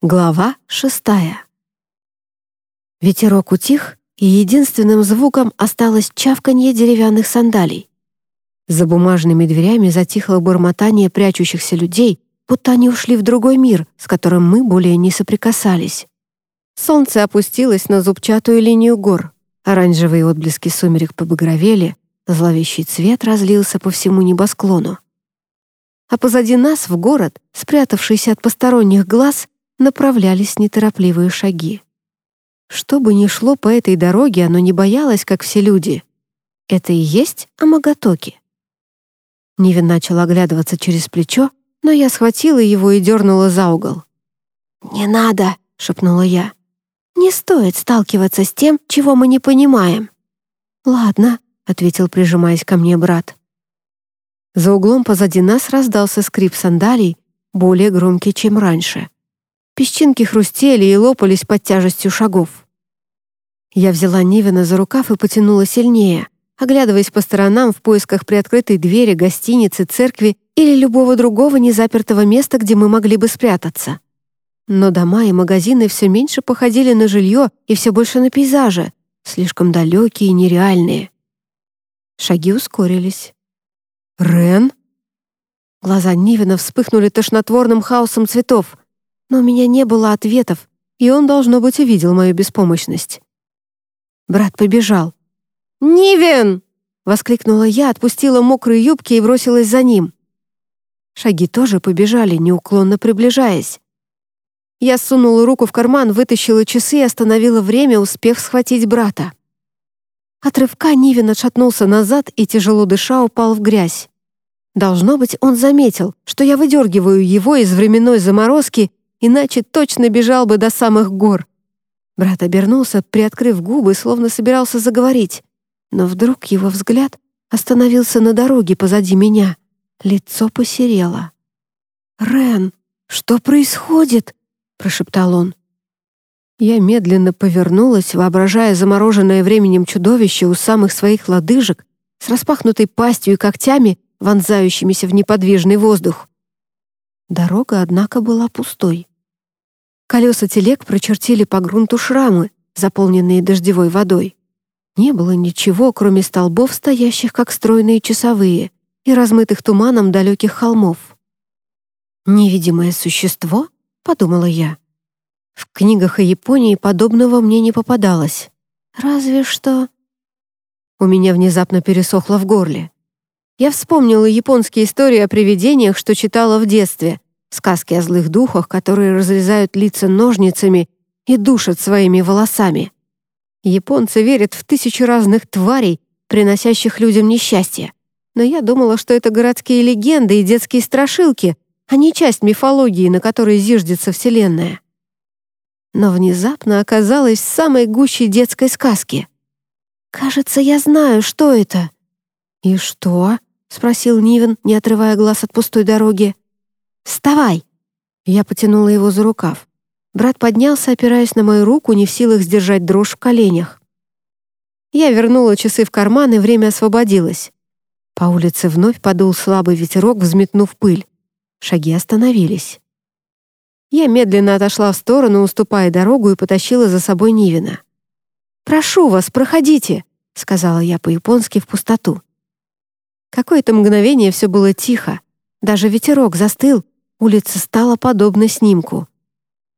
Глава шестая. Ветерок утих, и единственным звуком осталось чавканье деревянных сандалий. За бумажными дверями затихло бормотание прячущихся людей, будто они ушли в другой мир, с которым мы более не соприкасались. Солнце опустилось на зубчатую линию гор, оранжевые отблески сумерек побагровели, зловещий цвет разлился по всему небосклону. А позади нас в город, спрятавшийся от посторонних глаз, направлялись неторопливые шаги. Что бы ни шло по этой дороге, оно не боялось, как все люди. Это и есть Амагатоки. Нивен начал оглядываться через плечо, но я схватила его и дернула за угол. «Не надо!» — шепнула я. «Не стоит сталкиваться с тем, чего мы не понимаем». «Ладно», — ответил, прижимаясь ко мне брат. За углом позади нас раздался скрип сандалий, более громкий, чем раньше. Песчинки хрустели и лопались под тяжестью шагов. Я взяла Нивина за рукав и потянула сильнее, оглядываясь по сторонам в поисках приоткрытой двери, гостиницы, церкви или любого другого незапертого места, где мы могли бы спрятаться. Но дома и магазины все меньше походили на жилье и все больше на пейзажи, слишком далекие и нереальные. Шаги ускорились. «Рен?» Глаза Нивина вспыхнули тошнотворным хаосом цветов — но у меня не было ответов, и он, должно быть, увидел мою беспомощность. Брат побежал. «Нивен!» — воскликнула я, отпустила мокрые юбки и бросилась за ним. Шаги тоже побежали, неуклонно приближаясь. Я сунула руку в карман, вытащила часы и остановила время, успев схватить брата. От рывка Нивен отшатнулся назад и, тяжело дыша, упал в грязь. Должно быть, он заметил, что я выдергиваю его из временной заморозки иначе точно бежал бы до самых гор. Брат обернулся, приоткрыв губы, словно собирался заговорить. Но вдруг его взгляд остановился на дороге позади меня. Лицо посерело. «Рен, что происходит?» — прошептал он. Я медленно повернулась, воображая замороженное временем чудовище у самых своих лодыжек с распахнутой пастью и когтями, вонзающимися в неподвижный воздух. Дорога, однако, была пустой. Колеса телег прочертили по грунту шрамы, заполненные дождевой водой. Не было ничего, кроме столбов, стоящих как стройные часовые, и размытых туманом далеких холмов. «Невидимое существо?» — подумала я. В книгах о Японии подобного мне не попадалось. Разве что... У меня внезапно пересохло в горле. Я вспомнила японские истории о привидениях, что читала в детстве, Сказки о злых духах, которые разрезают лица ножницами и душат своими волосами. Японцы верят в тысячи разных тварей, приносящих людям несчастье. Но я думала, что это городские легенды и детские страшилки, а не часть мифологии, на которой зиждется Вселенная. Но внезапно оказалась в самой гуще детской сказки. «Кажется, я знаю, что это». «И что?» — спросил Нивен, не отрывая глаз от пустой дороги. «Вставай!» Я потянула его за рукав. Брат поднялся, опираясь на мою руку, не в силах сдержать дрожь в коленях. Я вернула часы в карман, и время освободилось. По улице вновь подул слабый ветерок, взметнув пыль. Шаги остановились. Я медленно отошла в сторону, уступая дорогу, и потащила за собой Нивина. «Прошу вас, проходите», — сказала я по-японски в пустоту. Какое-то мгновение все было тихо. Даже ветерок застыл, Улица стала подобна снимку.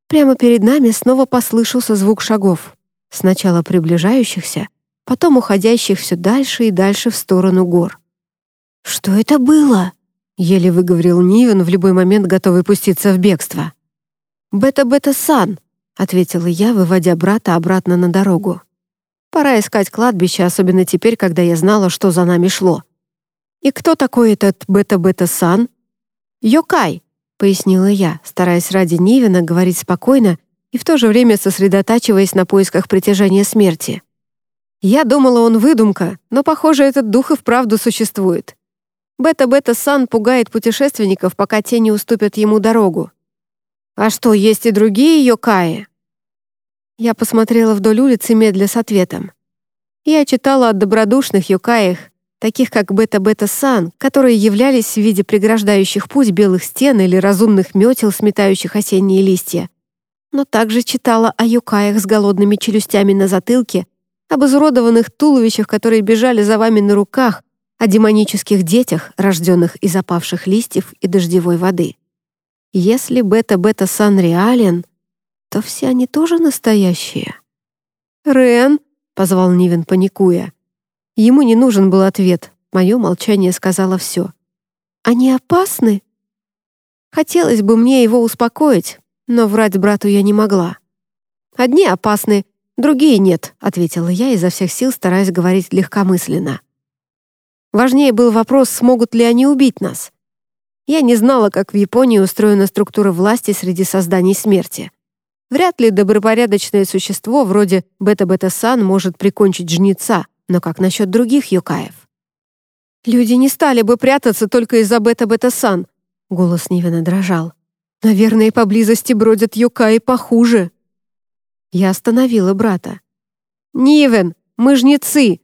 Прямо перед нами снова послышался звук шагов, сначала приближающихся, потом уходящих все дальше и дальше в сторону гор. «Что это было?» — еле выговорил Нивен, в любой момент готовый пуститься в бегство. «Бета-бета-сан», — ответила я, выводя брата обратно на дорогу. «Пора искать кладбище, особенно теперь, когда я знала, что за нами шло». «И кто такой этот Бета-бета-сан?» «Йокай», пояснила я, стараясь ради Нивина говорить спокойно и в то же время сосредотачиваясь на поисках притяжения смерти. Я думала, он выдумка, но, похоже, этот дух и вправду существует. Бета-бета-сан пугает путешественников, пока те не уступят ему дорогу. А что, есть и другие Йокаи? Я посмотрела вдоль улицы медля с ответом. Я читала о добродушных Йокаях, таких как Бета-Бета-Сан, которые являлись в виде преграждающих путь белых стен или разумных метел, сметающих осенние листья. но также читала о юкаях с голодными челюстями на затылке, об изуродованных туловищах, которые бежали за вами на руках, о демонических детях, рожденных из опавших листьев и дождевой воды. Если бета-бета-сан реален, то все они тоже настоящие. «Рен!» — позвал Нивен, паникуя. Ему не нужен был ответ, мое молчание сказала все. «Они опасны?» Хотелось бы мне его успокоить, но врать брату я не могла. «Одни опасны, другие нет», — ответила я, изо всех сил стараясь говорить легкомысленно. Важнее был вопрос, смогут ли они убить нас. Я не знала, как в Японии устроена структура власти среди созданий смерти. Вряд ли добропорядочное существо вроде Бета-Бета-Сан может прикончить жнеца, но как насчет других юкаев? «Люди не стали бы прятаться только из-за Бета-Бета-Сан», — голос Нивена дрожал. «Наверное, поблизости бродят юкаи похуже». Я остановила брата. «Нивен, мы жнецы!»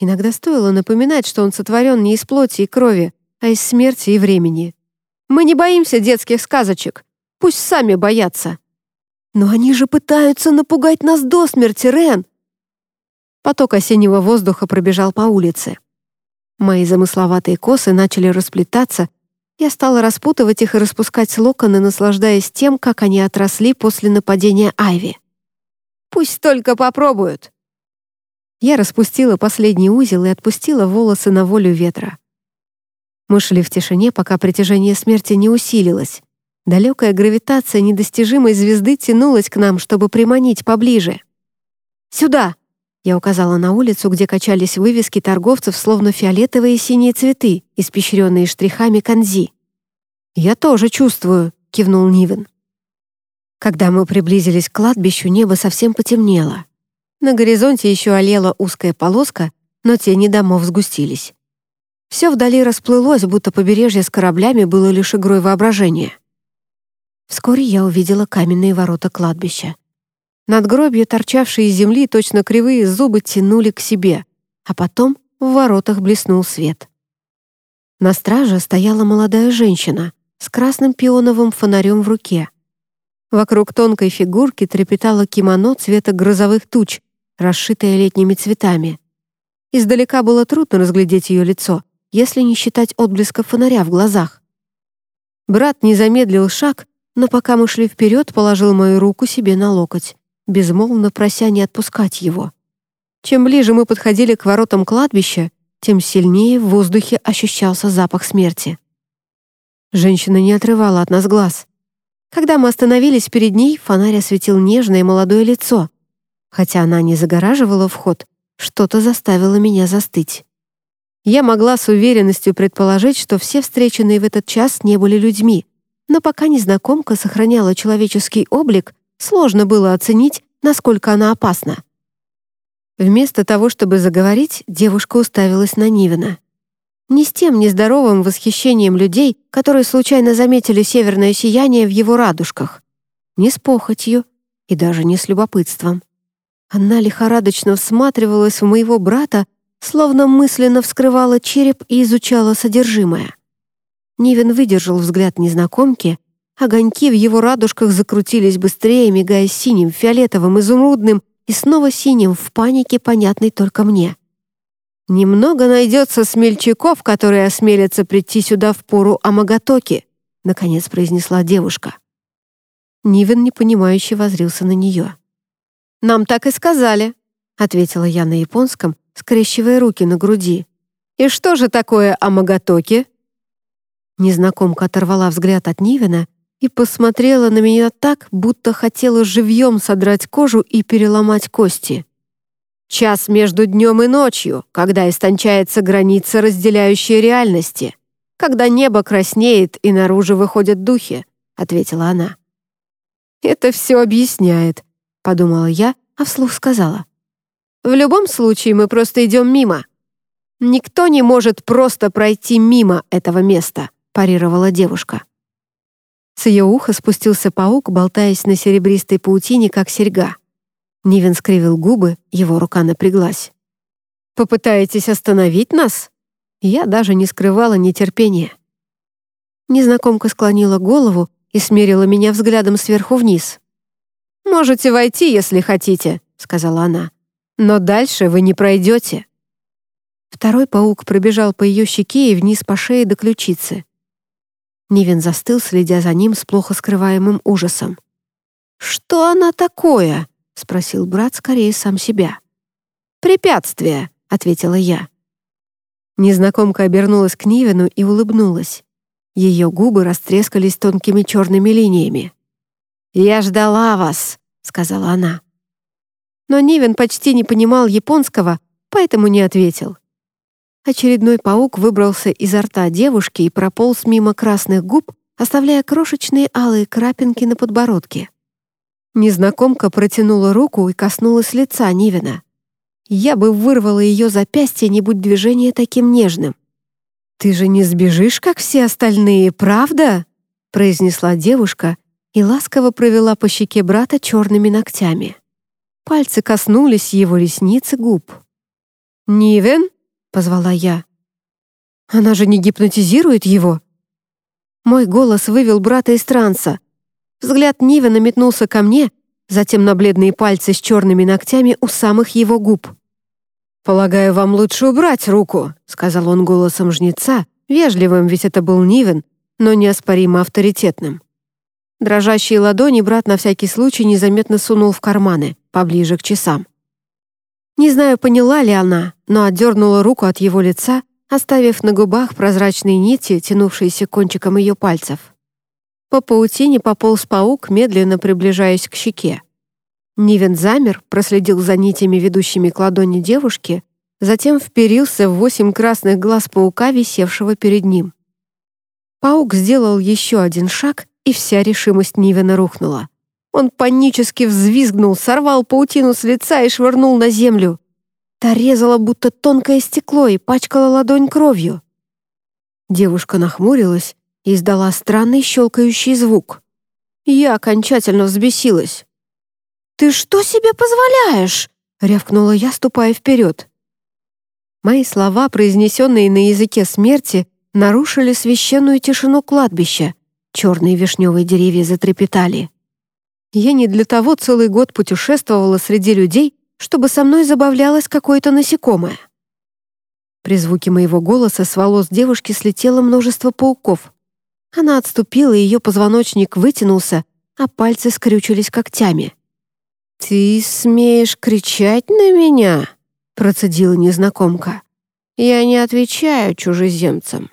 Иногда стоило напоминать, что он сотворен не из плоти и крови, а из смерти и времени. «Мы не боимся детских сказочек. Пусть сами боятся». «Но они же пытаются напугать нас до смерти, Рен!» Поток осеннего воздуха пробежал по улице. Мои замысловатые косы начали расплетаться, я стала распутывать их и распускать локоны, наслаждаясь тем, как они отросли после нападения Айви. «Пусть только попробуют!» Я распустила последний узел и отпустила волосы на волю ветра. Мы шли в тишине, пока притяжение смерти не усилилось. Далекая гравитация недостижимой звезды тянулась к нам, чтобы приманить поближе. «Сюда!» — я указала на улицу, где качались вывески торговцев, словно фиолетовые и синие цветы, испещренные штрихами канзи. «Я тоже чувствую», — кивнул Нивен. Когда мы приблизились к кладбищу, небо совсем потемнело. На горизонте еще олела узкая полоска, но тени домов сгустились. Все вдали расплылось, будто побережье с кораблями было лишь игрой воображения. Вскоре я увидела каменные ворота кладбища. Надгробья, торчавшие из земли, точно кривые зубы тянули к себе, а потом в воротах блеснул свет. На страже стояла молодая женщина с красным пионовым фонарем в руке. Вокруг тонкой фигурки трепетало кимоно цвета грозовых туч, расшитое летними цветами. Издалека было трудно разглядеть ее лицо, если не считать отблеска фонаря в глазах. Брат не замедлил шаг но пока мы шли вперед, положил мою руку себе на локоть, безмолвно прося не отпускать его. Чем ближе мы подходили к воротам кладбища, тем сильнее в воздухе ощущался запах смерти. Женщина не отрывала от нас глаз. Когда мы остановились перед ней, фонарь осветил нежное молодое лицо. Хотя она не загораживала вход, что-то заставило меня застыть. Я могла с уверенностью предположить, что все встреченные в этот час не были людьми, но пока незнакомка сохраняла человеческий облик, сложно было оценить, насколько она опасна. Вместо того, чтобы заговорить, девушка уставилась на Нивина. Не с тем нездоровым восхищением людей, которые случайно заметили северное сияние в его радужках, не с похотью и даже не с любопытством. Она лихорадочно всматривалась в моего брата, словно мысленно вскрывала череп и изучала содержимое. Нивен выдержал взгляд незнакомки, огоньки в его радужках закрутились быстрее, мигая синим, фиолетовым, изумрудным и снова синим в панике, понятной только мне. «Немного найдется смельчаков, которые осмелятся прийти сюда в пору Амагатоки», наконец произнесла девушка. Нивен непонимающе возрился на нее. «Нам так и сказали», — ответила я на японском, скрещивая руки на груди. «И что же такое Амагатоки?» Незнакомка оторвала взгляд от Нивина и посмотрела на меня так, будто хотела живьем содрать кожу и переломать кости. «Час между днем и ночью, когда истончается граница, разделяющая реальности, когда небо краснеет и наружу выходят духи», — ответила она. «Это все объясняет», — подумала я, а вслух сказала. «В любом случае мы просто идем мимо. Никто не может просто пройти мимо этого места» парировала девушка. С ее уха спустился паук, болтаясь на серебристой паутине, как серьга. Нивен скривил губы, его рука напряглась. «Попытаетесь остановить нас?» Я даже не скрывала нетерпения. Незнакомка склонила голову и смерила меня взглядом сверху вниз. «Можете войти, если хотите», — сказала она. «Но дальше вы не пройдете». Второй паук пробежал по ее щеке и вниз по шее до ключицы. Нивен застыл, следя за ним с плохо скрываемым ужасом. «Что она такое?» — спросил брат скорее сам себя. «Препятствие», — ответила я. Незнакомка обернулась к Нивену и улыбнулась. Ее губы растрескались тонкими черными линиями. «Я ждала вас», — сказала она. Но Нивен почти не понимал японского, поэтому не ответил. Очередной паук выбрался изо рта девушки и прополз мимо красных губ, оставляя крошечные алые крапинки на подбородке. Незнакомка протянула руку и коснулась лица Нивена. Я бы вырвала ее запястье, не будь движение таким нежным. «Ты же не сбежишь, как все остальные, правда?» произнесла девушка и ласково провела по щеке брата черными ногтями. Пальцы коснулись его ресниц губ. «Нивен?» Позвала я. Она же не гипнотизирует его. Мой голос вывел брата из транса. Взгляд Нивена метнулся ко мне, затем на бледные пальцы с черными ногтями у самых его губ. «Полагаю, вам лучше убрать руку», — сказал он голосом жнеца, вежливым, ведь это был Нивен, но неоспоримо авторитетным. Дрожащие ладони брат на всякий случай незаметно сунул в карманы, поближе к часам. Не знаю, поняла ли она, но отдернула руку от его лица, оставив на губах прозрачные нити, тянувшиеся кончиком ее пальцев. По паутине пополз паук, медленно приближаясь к щеке. Нивен замер, проследил за нитями, ведущими к ладони девушки, затем вперился в восемь красных глаз паука, висевшего перед ним. Паук сделал еще один шаг, и вся решимость Нивена рухнула. Он панически взвизгнул, сорвал паутину с лица и швырнул на землю. Та резала, будто тонкое стекло, и пачкала ладонь кровью. Девушка нахмурилась и издала странный щелкающий звук. Я окончательно взбесилась. «Ты что себе позволяешь?» — рявкнула я, ступая вперед. Мои слова, произнесенные на языке смерти, нарушили священную тишину кладбища. Черные вишневые деревья затрепетали. Я не для того целый год путешествовала среди людей, чтобы со мной забавлялось какое-то насекомое. При звуке моего голоса с волос девушки слетело множество пауков. Она отступила, и ее позвоночник вытянулся, а пальцы скрючились когтями. «Ты смеешь кричать на меня?» — процедила незнакомка. «Я не отвечаю чужеземцам».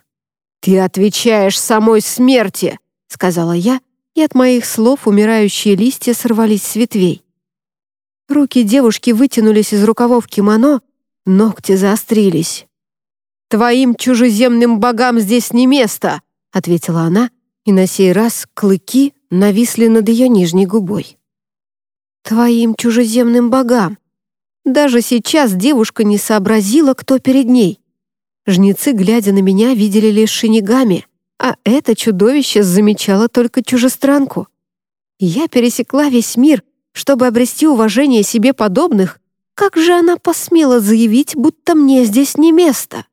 «Ты отвечаешь самой смерти!» — сказала я, и от моих слов умирающие листья сорвались с ветвей. Руки девушки вытянулись из рукавов кимоно, ногти заострились. «Твоим чужеземным богам здесь не место!» — ответила она, и на сей раз клыки нависли над ее нижней губой. «Твоим чужеземным богам!» Даже сейчас девушка не сообразила, кто перед ней. Жнецы, глядя на меня, видели лишь шинигами — а это чудовище замечало только чужестранку. Я пересекла весь мир, чтобы обрести уважение себе подобных. Как же она посмела заявить, будто мне здесь не место?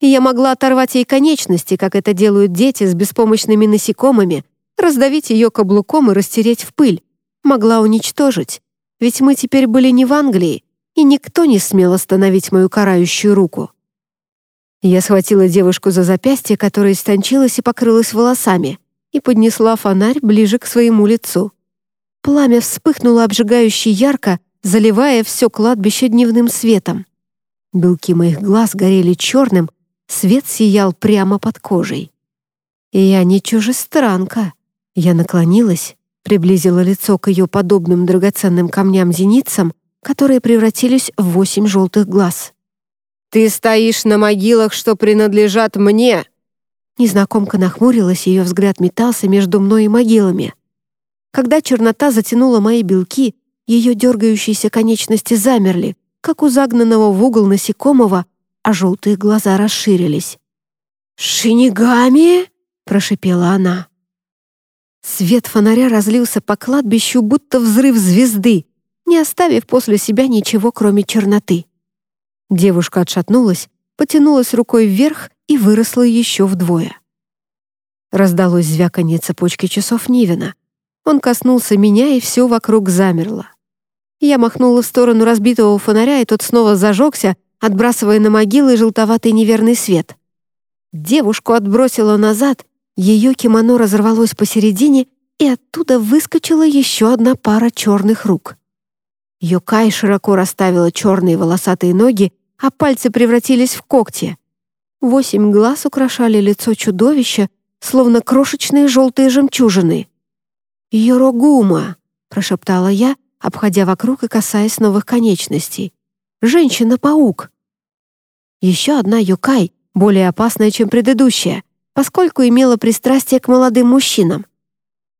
Я могла оторвать ей конечности, как это делают дети с беспомощными насекомыми, раздавить ее каблуком и растереть в пыль. Могла уничтожить. Ведь мы теперь были не в Англии, и никто не смел остановить мою карающую руку. Я схватила девушку за запястье, которое истончилось и покрылось волосами, и поднесла фонарь ближе к своему лицу. Пламя вспыхнуло обжигающе ярко, заливая все кладбище дневным светом. Белки моих глаз горели черным, свет сиял прямо под кожей. Я не чужестранка. Я наклонилась, приблизила лицо к ее подобным драгоценным камням-зеницам, которые превратились в восемь желтых глаз. «Ты стоишь на могилах, что принадлежат мне!» Незнакомка нахмурилась, ее взгляд метался между мной и могилами. Когда чернота затянула мои белки, ее дергающиеся конечности замерли, как у загнанного в угол насекомого, а желтые глаза расширились. «Шинигами?» — прошипела она. Свет фонаря разлился по кладбищу, будто взрыв звезды, не оставив после себя ничего, кроме черноты. Девушка отшатнулась, потянулась рукой вверх и выросла еще вдвое. Раздалось звяканье цепочки часов Нивина. Он коснулся меня, и все вокруг замерло. Я махнула в сторону разбитого фонаря, и тот снова зажегся, отбрасывая на могилы желтоватый неверный свет. Девушку отбросило назад, ее кимоно разорвалось посередине, и оттуда выскочила еще одна пара черных рук. Юкай широко расставила черные волосатые ноги, а пальцы превратились в когти. Восемь глаз украшали лицо чудовища, словно крошечные желтые жемчужины. «Йорогума!» — прошептала я, обходя вокруг и касаясь новых конечностей. «Женщина-паук!» Еще одна Юкай, более опасная, чем предыдущая, поскольку имела пристрастие к молодым мужчинам.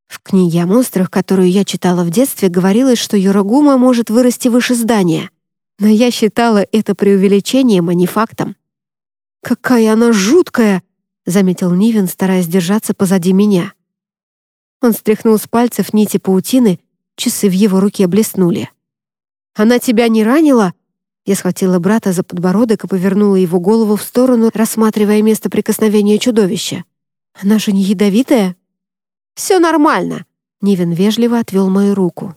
В книге о монстрах, которую я читала в детстве, говорилось, что Юрагума может вырасти выше здания. Но я считала это преувеличением, а не фактом. «Какая она жуткая!» — заметил Нивен, стараясь держаться позади меня. Он стряхнул с пальцев нити паутины, часы в его руке блеснули. «Она тебя не ранила?» Я схватила брата за подбородок и повернула его голову в сторону, рассматривая место прикосновения чудовища. «Она же не ядовитая?» «Все нормально», — Нивен вежливо отвел мою руку.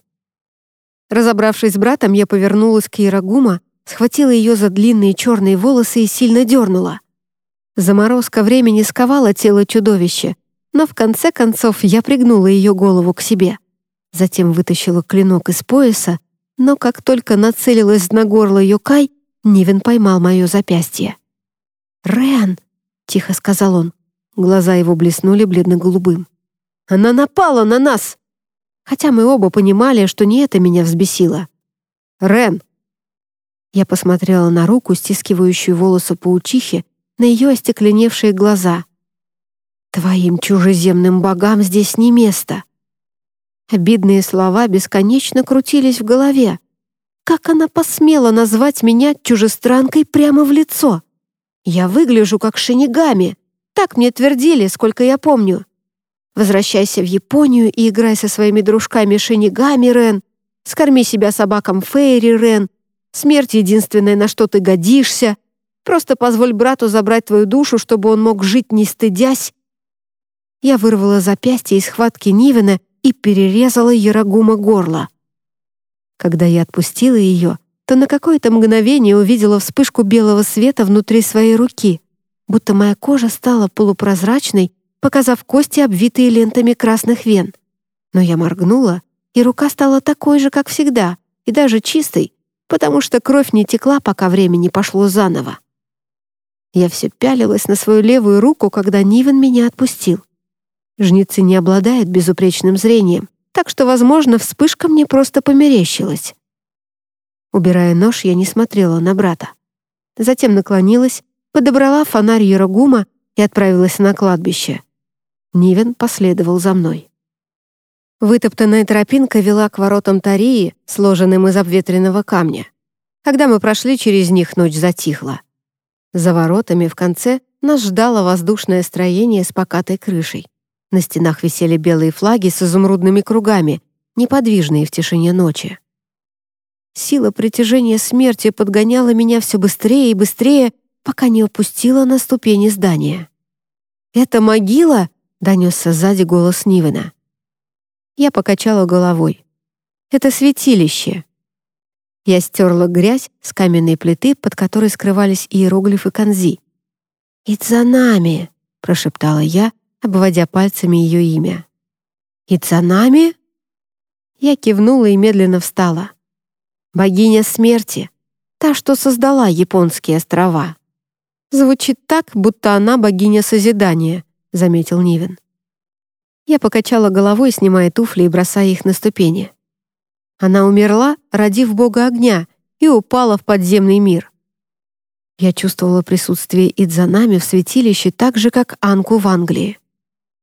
Разобравшись с братом, я повернулась к Ярагума, схватила ее за длинные черные волосы и сильно дернула. Заморозка времени сковала тело чудовища, но в конце концов я пригнула ее голову к себе. Затем вытащила клинок из пояса, но как только нацелилась на горло Йокай, Нивен поймал мое запястье. «Рен!» — тихо сказал он. Глаза его блеснули бледно-голубым. Она напала на нас!» Хотя мы оба понимали, что не это меня взбесило. «Рен!» Я посмотрела на руку, стискивающую волосы паучихи, на ее остекленевшие глаза. «Твоим чужеземным богам здесь не место!» Обидные слова бесконечно крутились в голове. Как она посмела назвать меня чужестранкой прямо в лицо? Я выгляжу как шинигами. Так мне твердили, сколько я помню. Возвращайся в Японию и играй со своими дружками Шинигами, Рен. Скорми себя собакам Фейри, Рен. Смерть единственная, на что ты годишься. Просто позволь брату забрать твою душу, чтобы он мог жить, не стыдясь. Я вырвала запястье из схватки Нивена и перерезала Ярагума горло. Когда я отпустила ее, то на какое-то мгновение увидела вспышку белого света внутри своей руки, будто моя кожа стала полупрозрачной показав кости, обвитые лентами красных вен. Но я моргнула, и рука стала такой же, как всегда, и даже чистой, потому что кровь не текла, пока время не пошло заново. Я все пялилась на свою левую руку, когда Нивен меня отпустил. Жнецы не обладают безупречным зрением, так что, возможно, вспышка мне просто померещилась. Убирая нож, я не смотрела на брата. Затем наклонилась, подобрала фонарь Ярогума и отправилась на кладбище. Нивен последовал за мной. Вытоптанная тропинка вела к воротам Тарии, сложенным из обветренного камня. Когда мы прошли через них, ночь затихла. За воротами в конце нас ждало воздушное строение с покатой крышей. На стенах висели белые флаги с изумрудными кругами, неподвижные в тишине ночи. Сила притяжения смерти подгоняла меня все быстрее и быстрее, пока не опустила на ступени здания. «Это могила?» — донесся сзади голос Нивена. Я покачала головой. «Это святилище». Я стерла грязь с каменной плиты, под которой скрывались иероглифы канзи. «Ицанами», — прошептала я, обводя пальцами ее имя. «Ицанами?» Я кивнула и медленно встала. «Богиня смерти, та, что создала японские острова». Звучит так, будто она богиня созидания, — заметил Нивен. Я покачала головой, снимая туфли и бросая их на ступени. Она умерла, родив бога огня, и упала в подземный мир. Я чувствовала присутствие Идзанами в святилище так же, как Анку в Англии.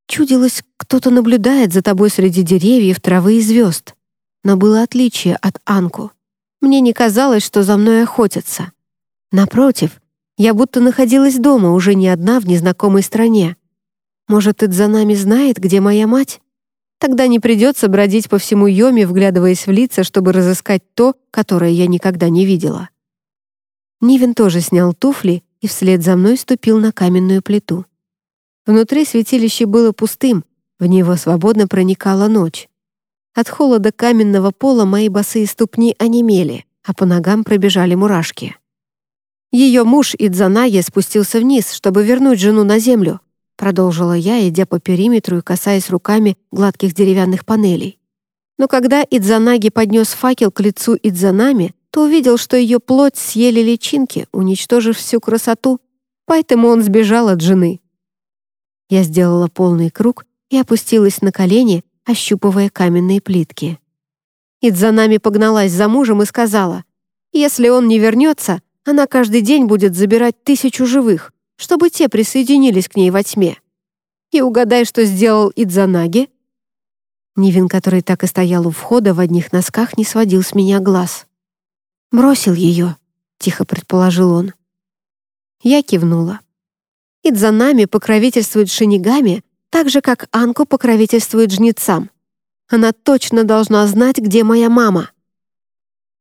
Чудилось, кто-то наблюдает за тобой среди деревьев, травы и звезд. Но было отличие от Анку. Мне не казалось, что за мной охотятся. Напротив, я будто находилась дома, уже не одна в незнакомой стране. Может, за нами знает, где моя мать? Тогда не придется бродить по всему Йоме, вглядываясь в лица, чтобы разыскать то, которое я никогда не видела. Нивен тоже снял туфли и вслед за мной ступил на каменную плиту. Внутри святилище было пустым, в него свободно проникала ночь. От холода каменного пола мои босые ступни онемели, а по ногам пробежали мурашки. Ее муж Идзанае спустился вниз, чтобы вернуть жену на землю, продолжила я, идя по периметру и касаясь руками гладких деревянных панелей. Но когда Идзанаги поднес факел к лицу Идзанами, то увидел, что ее плоть съели личинки, уничтожив всю красоту, поэтому он сбежал от жены. Я сделала полный круг и опустилась на колени, ощупывая каменные плитки. Идзанами погналась за мужем и сказала, «Если он не вернется, она каждый день будет забирать тысячу живых, чтобы те присоединились к ней во тьме. И угадай, что сделал Идзанаги?» Нивин, который так и стоял у входа в одних носках, не сводил с меня глаз. «Бросил ее», — тихо предположил он. Я кивнула. Идзанами покровительствует шинигами, так же, как Анку покровительствует жнецам. Она точно должна знать, где моя мама.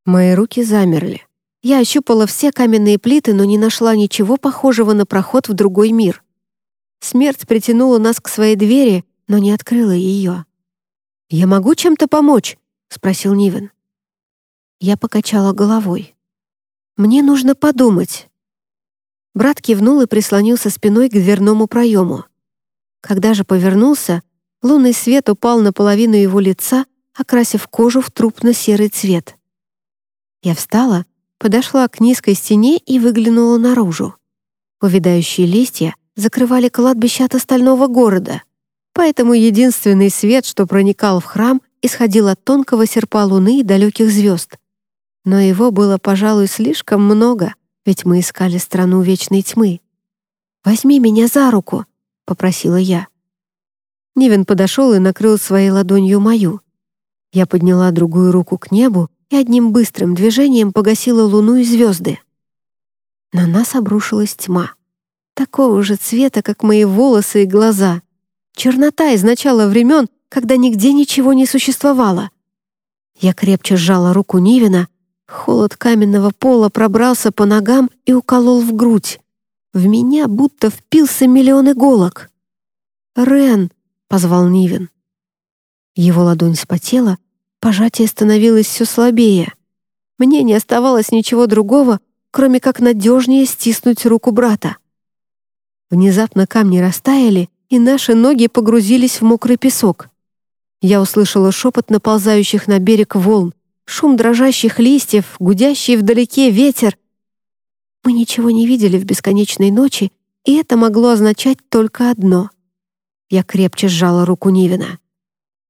Мои руки замерли. Я ощупала все каменные плиты, но не нашла ничего похожего на проход в другой мир. Смерть притянула нас к своей двери, но не открыла ее. «Я могу чем-то помочь?» — спросил Нивен. Я покачала головой. «Мне нужно подумать». Брат кивнул и прислонился спиной к дверному проему. Когда же повернулся, лунный свет упал на половину его лица, окрасив кожу в трупно-серый цвет. Я встала подошла к низкой стене и выглянула наружу. Увядающие листья закрывали кладбище от остального города, поэтому единственный свет, что проникал в храм, исходил от тонкого серпа луны и далеких звезд. Но его было, пожалуй, слишком много, ведь мы искали страну вечной тьмы. «Возьми меня за руку», — попросила я. Нивен подошел и накрыл своей ладонью мою. Я подняла другую руку к небу одним быстрым движением погасила луну и звезды. На нас обрушилась тьма. Такого же цвета, как мои волосы и глаза. Чернота из начала времен, когда нигде ничего не существовало. Я крепче сжала руку Нивина, холод каменного пола пробрался по ногам и уколол в грудь. В меня будто впился миллион иголок. «Рен!» — позвал Нивин. Его ладонь спотела, Пожатие становилось все слабее. Мне не оставалось ничего другого, кроме как надежнее стиснуть руку брата. Внезапно камни растаяли, и наши ноги погрузились в мокрый песок. Я услышала шепот наползающих на берег волн, шум дрожащих листьев, гудящий вдалеке ветер. Мы ничего не видели в бесконечной ночи, и это могло означать только одно. Я крепче сжала руку Нивина.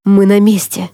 «Мы на месте!»